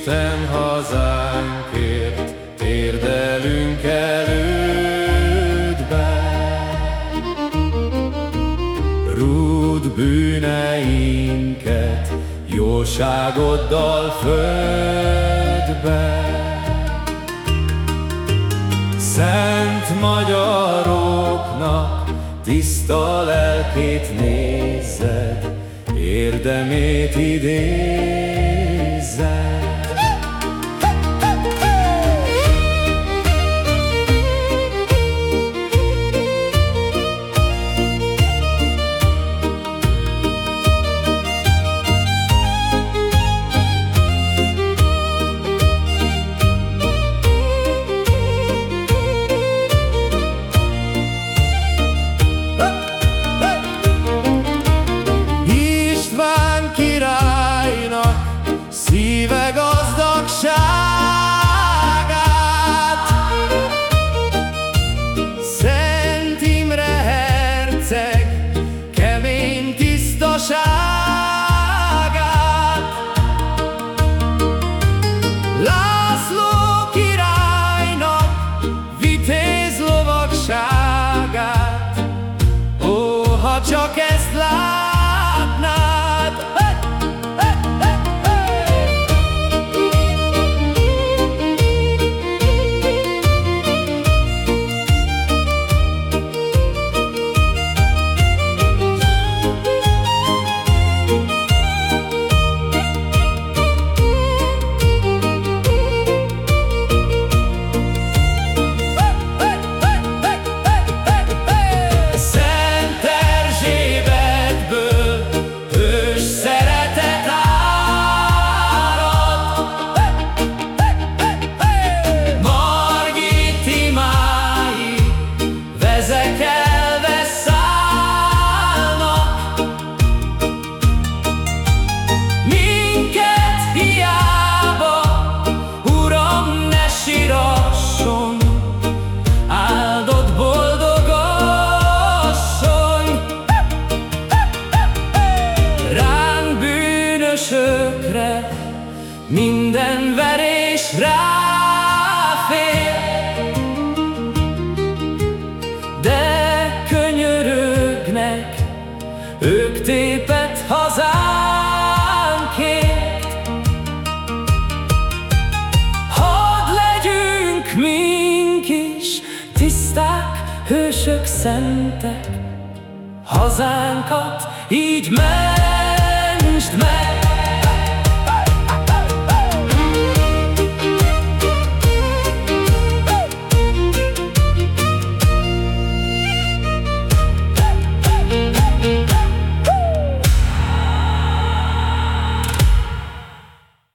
Isten hazánkért térdelünk elődbe. Rúd bűneinket jóságoddal földbe. Szent magyaroknak tiszta lelkét nézzed, érdemét idézzed. Bűnösökre minden verés ráfér. De könyörögnek, ők tépet hazánkért. Hadd legyünk mink is tiszták, hősök, szentek, hazánkat így meg.